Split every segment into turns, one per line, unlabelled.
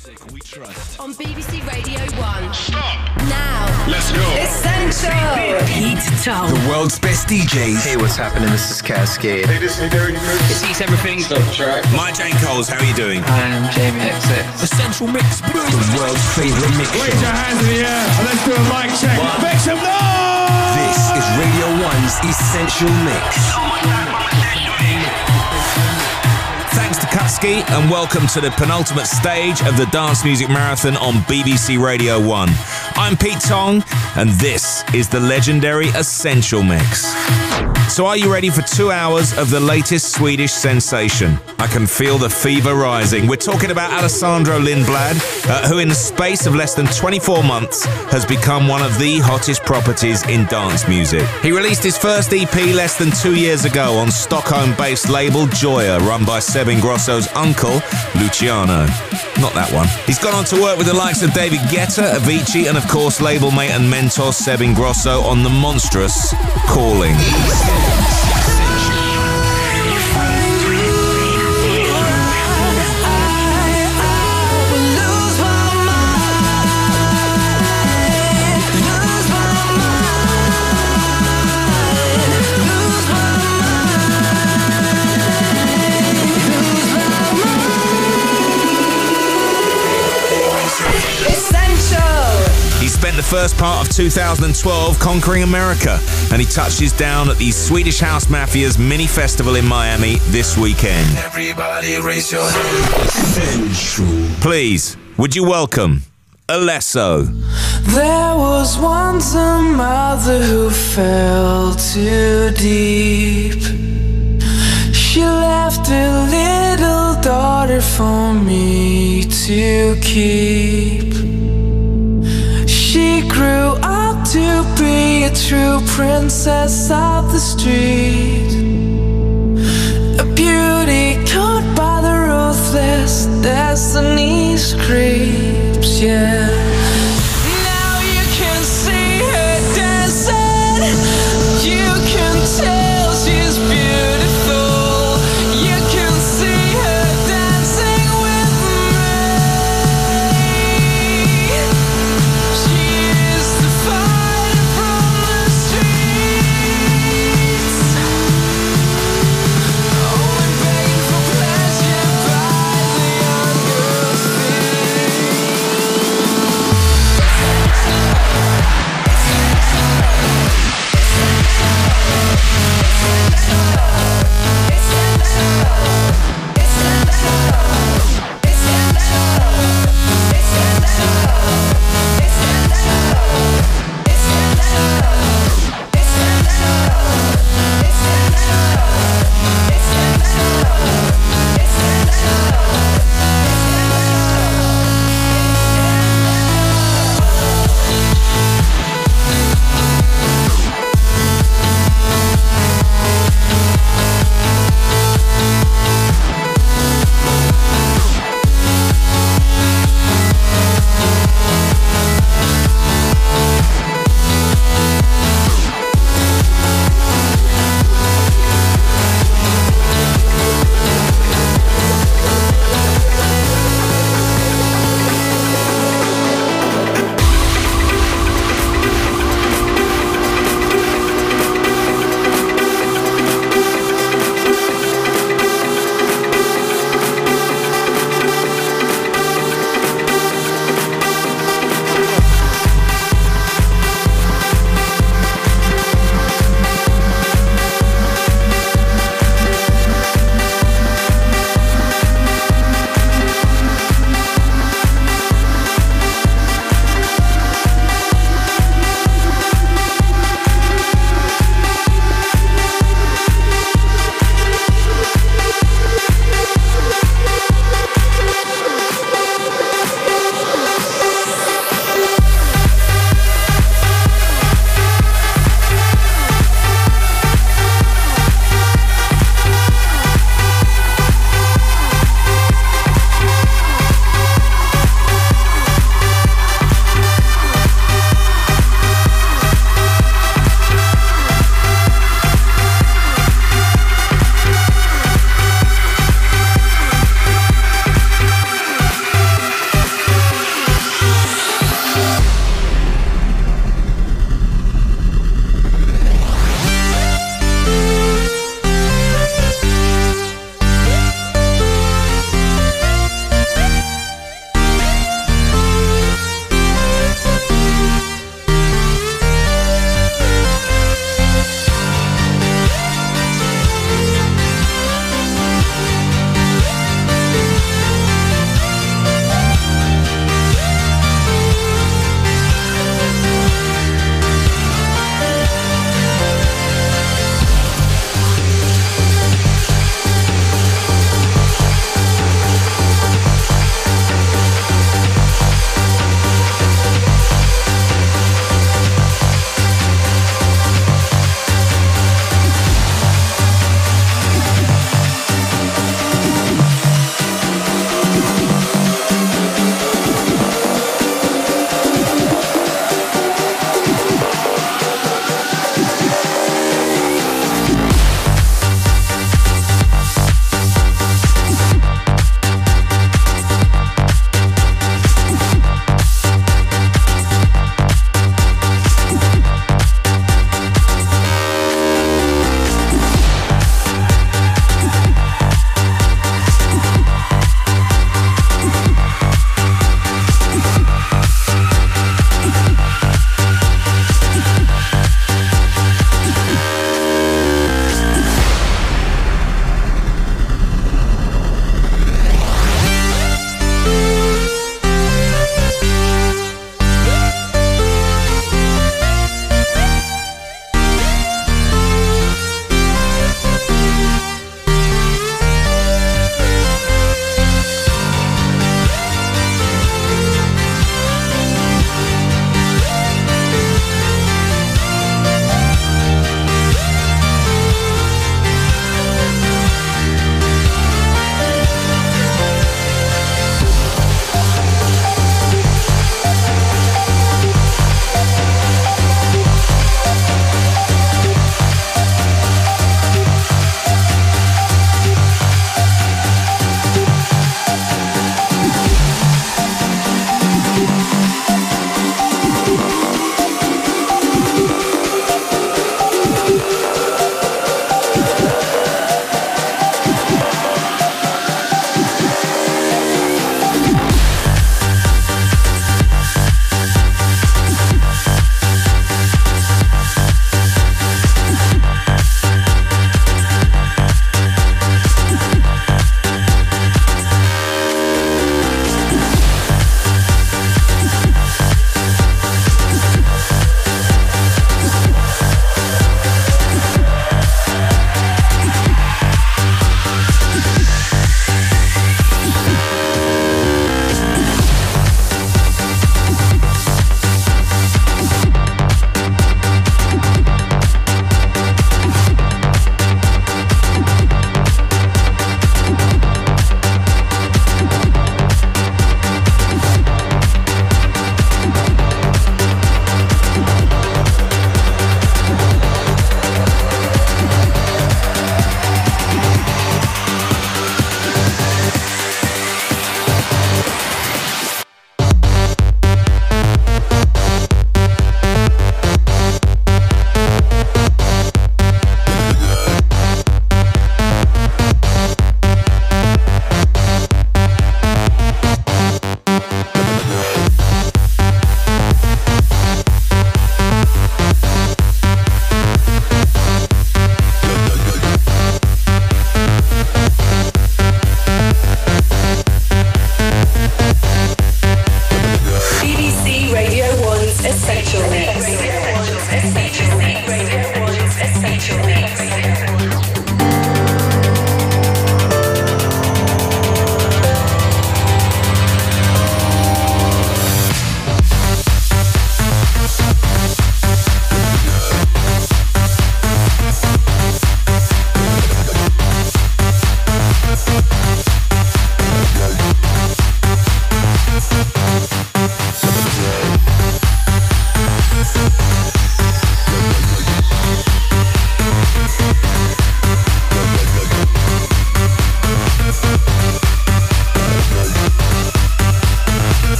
Music we trust.
On BBC Radio 1.
Stop.
Now.
Let's go.
Essential.
Pete Tong.
The world's best DJs.
Hey, what's happening? This is Kaskade.
Hey, this is Derek Mix.
Sees everything.
My Jane Coles, how are you doing?
Hi, I'm Jamie XX.
Essential Mix. The world's favorite mix
Raise your hands in the air and let's do a mic check. Make some noise.
This is Radio 1's Essential Mix.
Oh Thanks to And welcome to the penultimate stage of the Dance Music Marathon on BBC Radio 1. I'm Pete Tong and this is the legendary Essential Mix. So are you ready for two hours of the latest Swedish sensation? I can feel the fever rising. We're talking about Alessandro Lindblad, uh, who in the space of less than 24 months has become one of the hottest properties in dance music. He released his first EP less than two years ago on Stockholm-based label Joya, run by Seb Ingrosso's uncle, Luciano. Not that one. He's gone on to work with the likes of David Guetta, Avicii, and of course label mate and mentor Seb Ingrosso on the monstrous Calling. First part of 2012 conquering America, and he touches down at the Swedish House Mafia's mini festival in Miami this weekend.
Everybody raise your hands.
Please, would you welcome Alesso?
There was once a mother who fell too deep. She left a little daughter for me to keep. Grew up to be a true princess of the street. A beauty caught by the ruthless destiny's creeps, yeah.
It's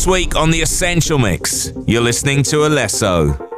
This
week on The Essential Mix, you're listening to Alesso.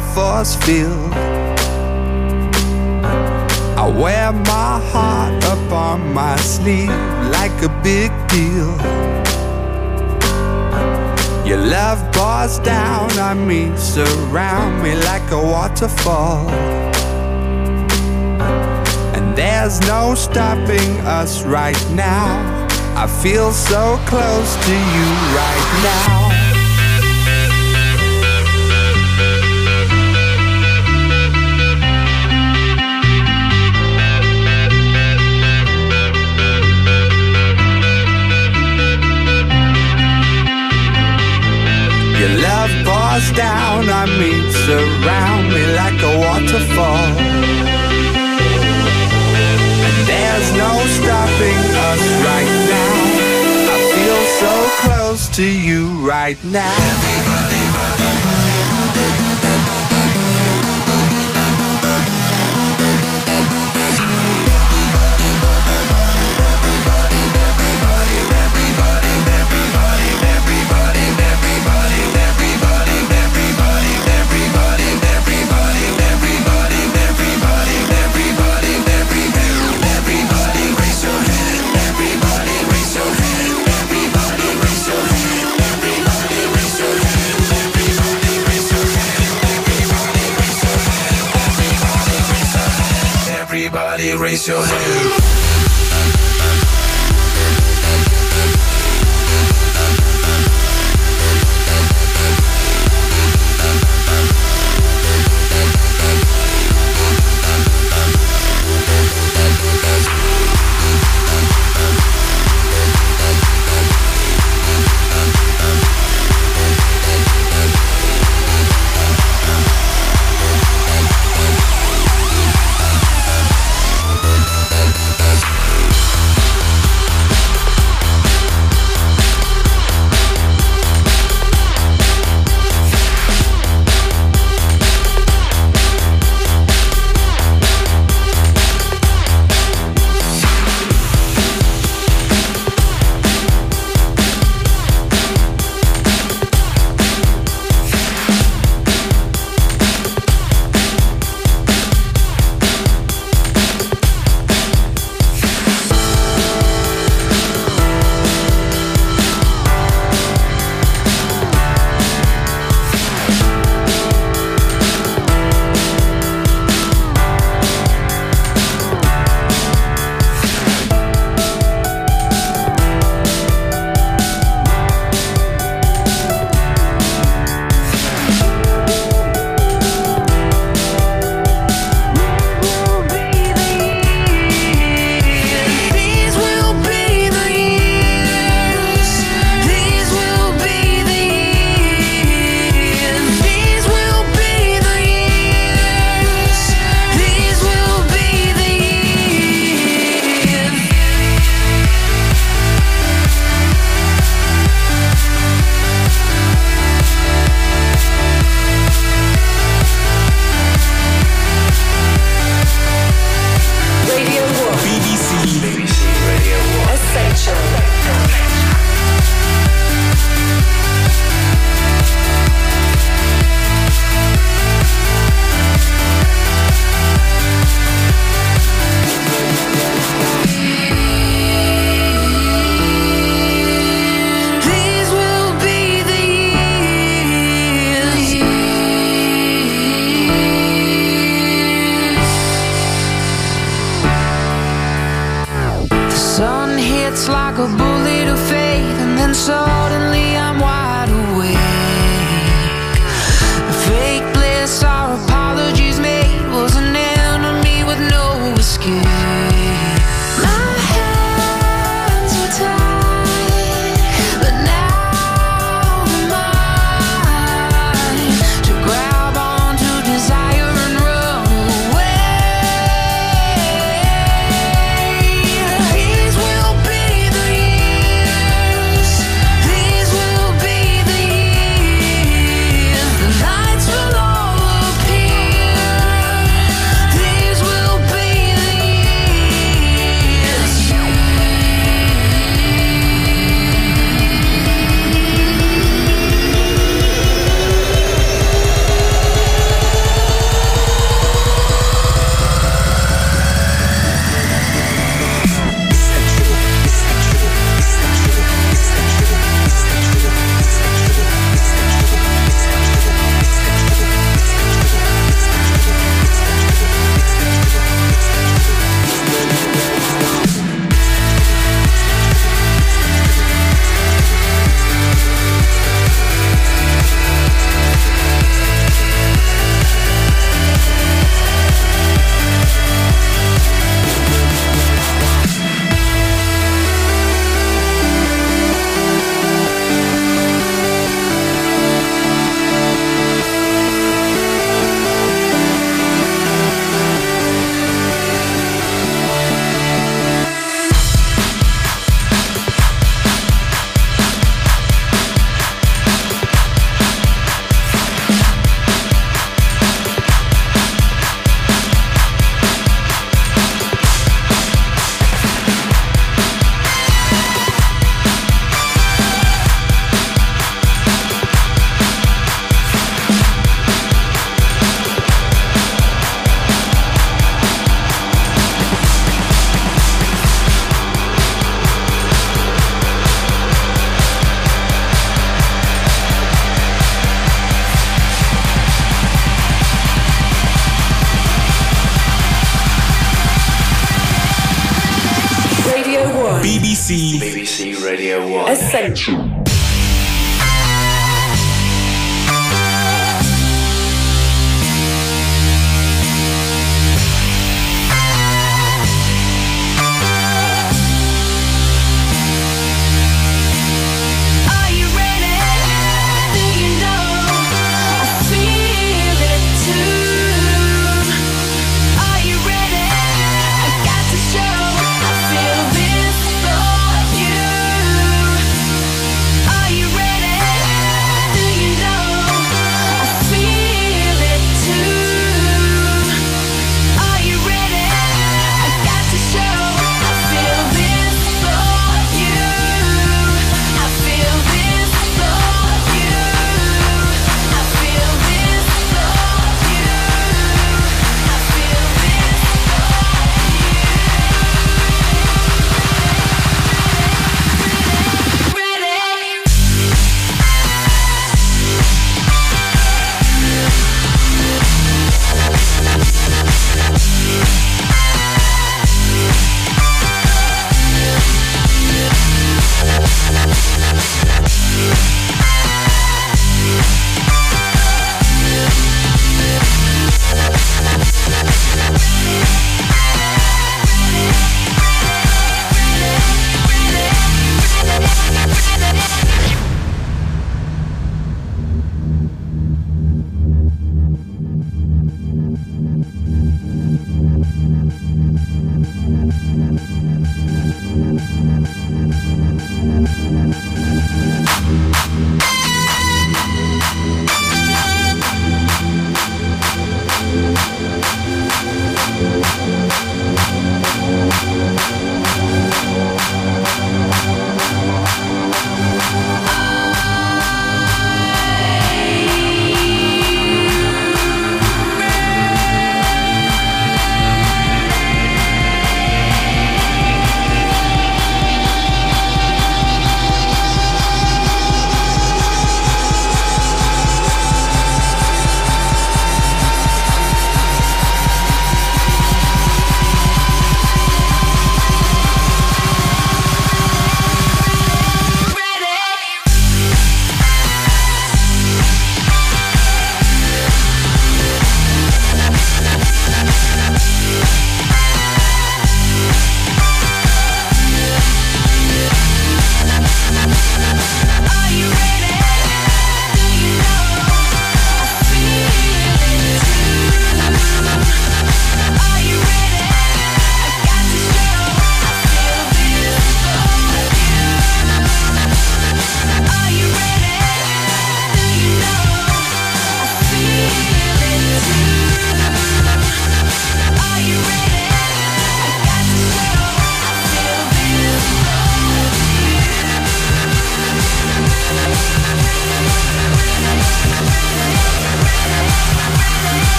Force field.
Raise your hand.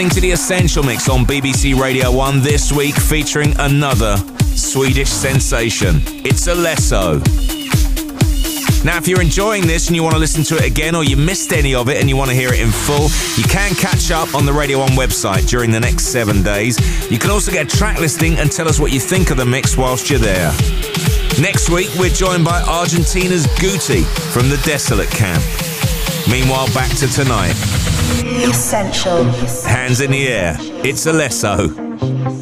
Listening to The Essential Mix on BBC Radio 1 this week, featuring another Swedish sensation. It's Alesso. Now, if you're enjoying this and you want to listen to it again or you missed any of it and you want to hear it in full, you can catch up on the Radio 1 website during the next seven days. You can also get a track listing and tell us what you think of the mix whilst you're there. Next week, we're joined by Argentina's Guti from the Desolat Camp. Meanwhile, back to tonight.
Essential.
Hands in the air. It's Alesso.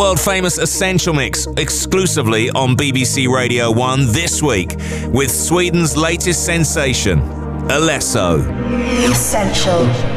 World famous Essential Mix exclusively on BBC Radio 1 this week with Sweden's latest sensation, Alesso.
Essential.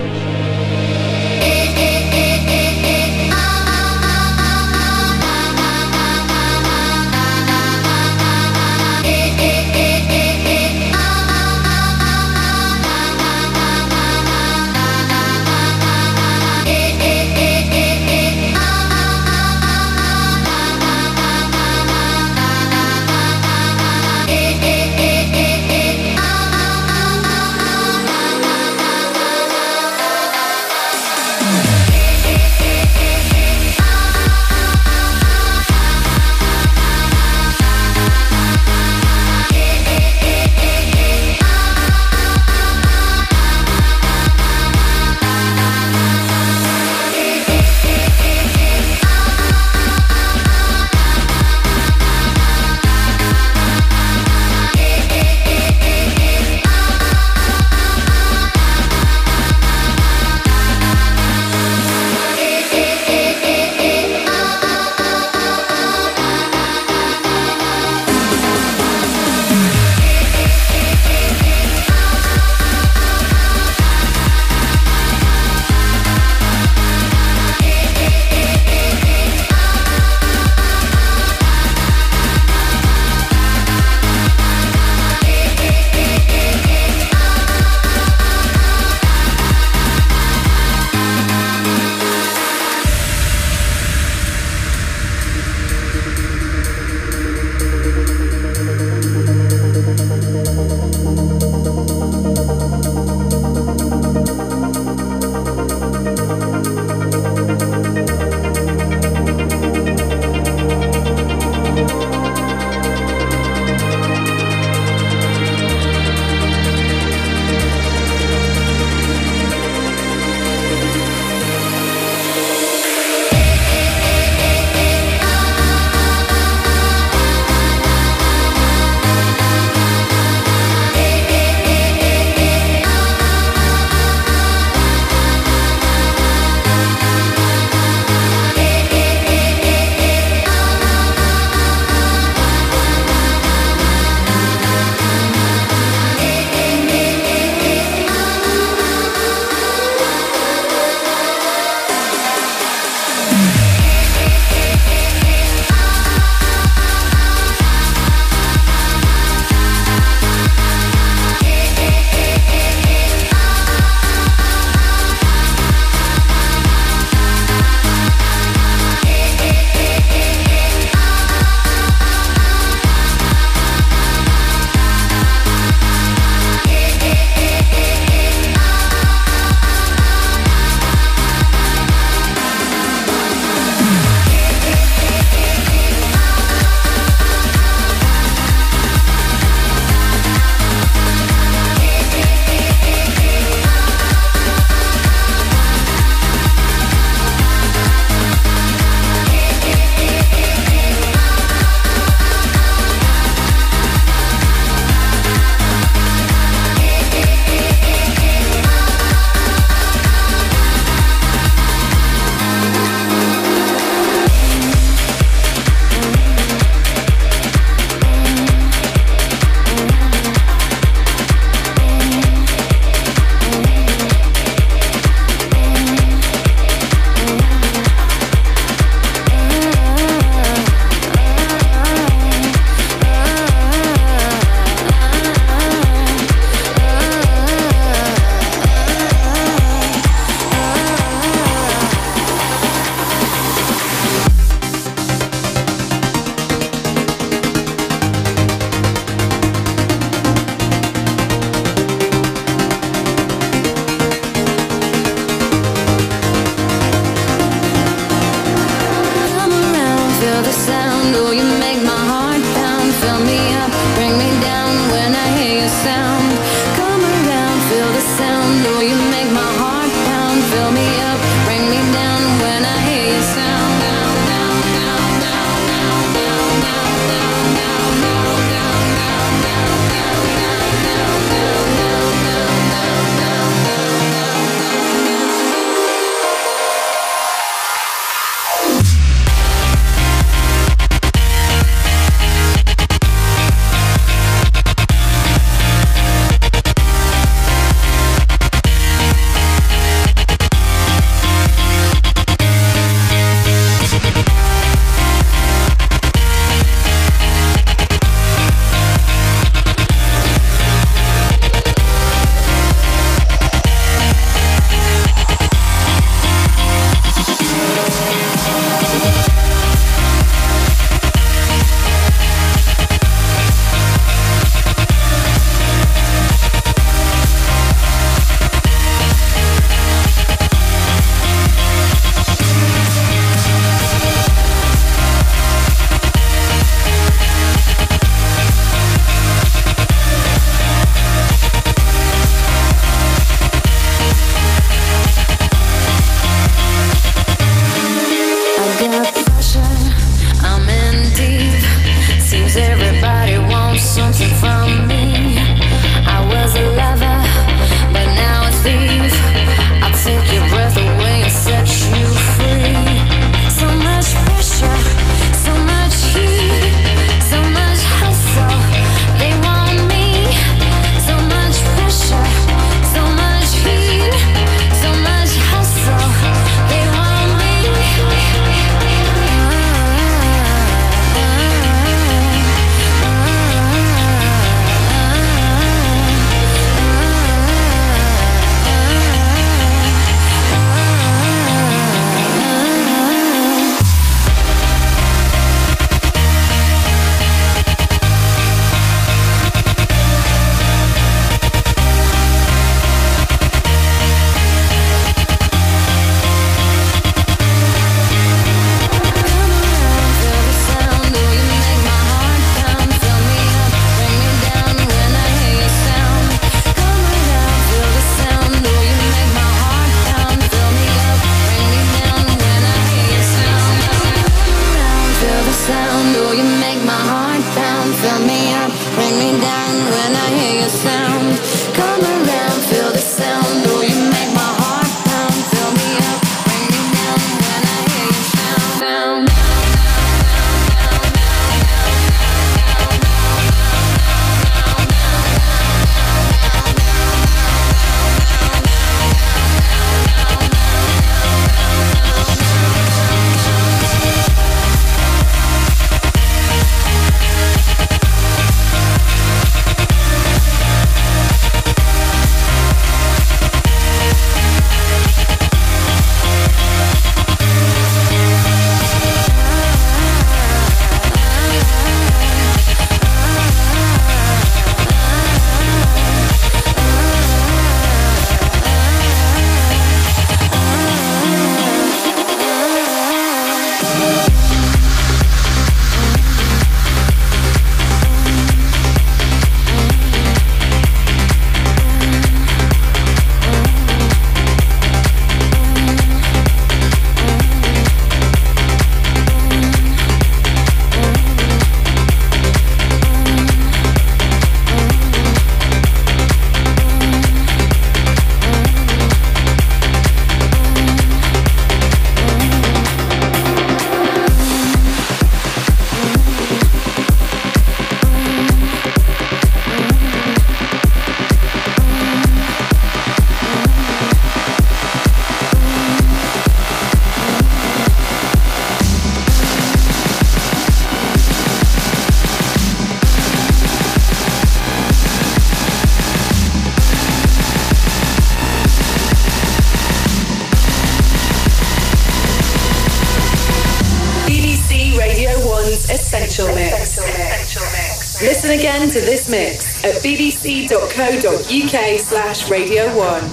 bbc.co.uk slash Radio 1. Radio 1,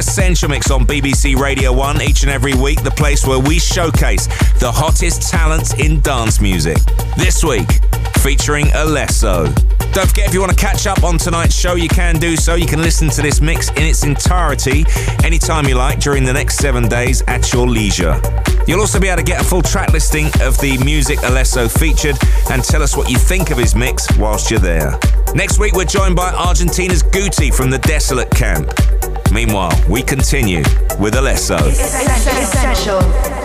Essential Mix
on BBC Radio 1 each and every week, the place where we showcase the hottest talents in dance music. This week, featuring Alesso. Don't forget, if you want to catch up on tonight's show, you can do so. You can listen to this mix in its entirety anytime you like during the next seven days at your leisure. You'll also be able to get a full track listing of the music Alesso featured and tell us what you think of his mix whilst you're there. Next week, we're joined by Argentina's Guti from the Desolat Camp. Meanwhile, we continue with Alesso.
Essential.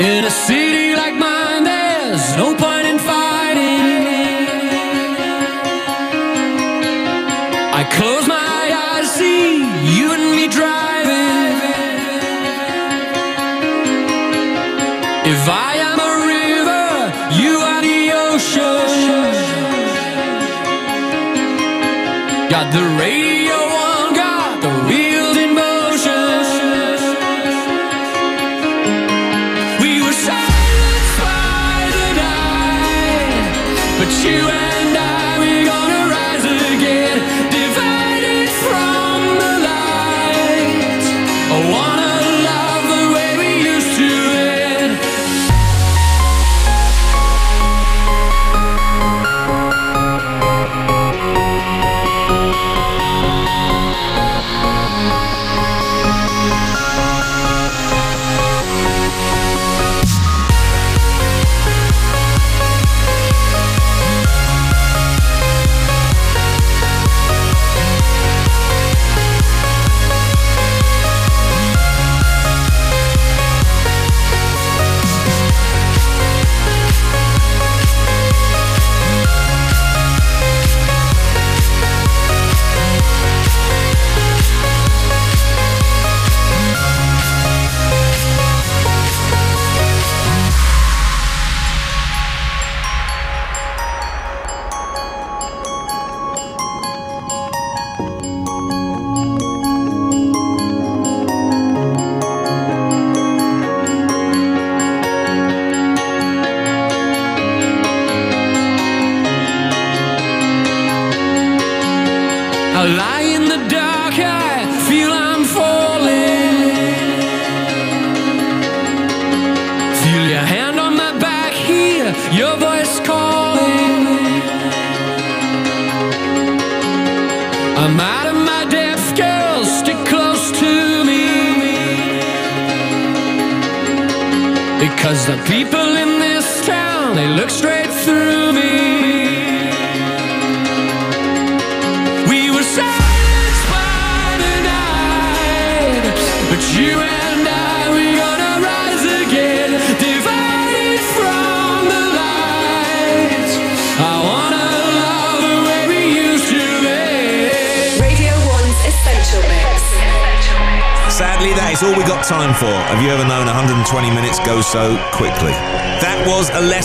In a city like mine, there's no point in fighting. I close my eyes, see you and me driving. If I am a river, you are the ocean. Got the radio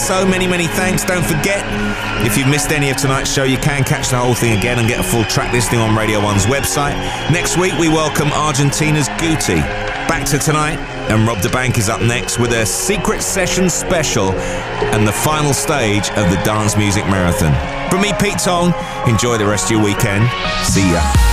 Alesso. Many, many thanks. Don't forget, if you've missed any of tonight's show, you can catch the whole thing again and get a full track listing on Radio 1's website. Next week, we welcome Argentina's Guti. Back to tonight, and Rob da Bank is up next with a secret session special and the final stage of the Dance Music Marathon. From me, Pete Tong, enjoy the rest of your weekend. See ya.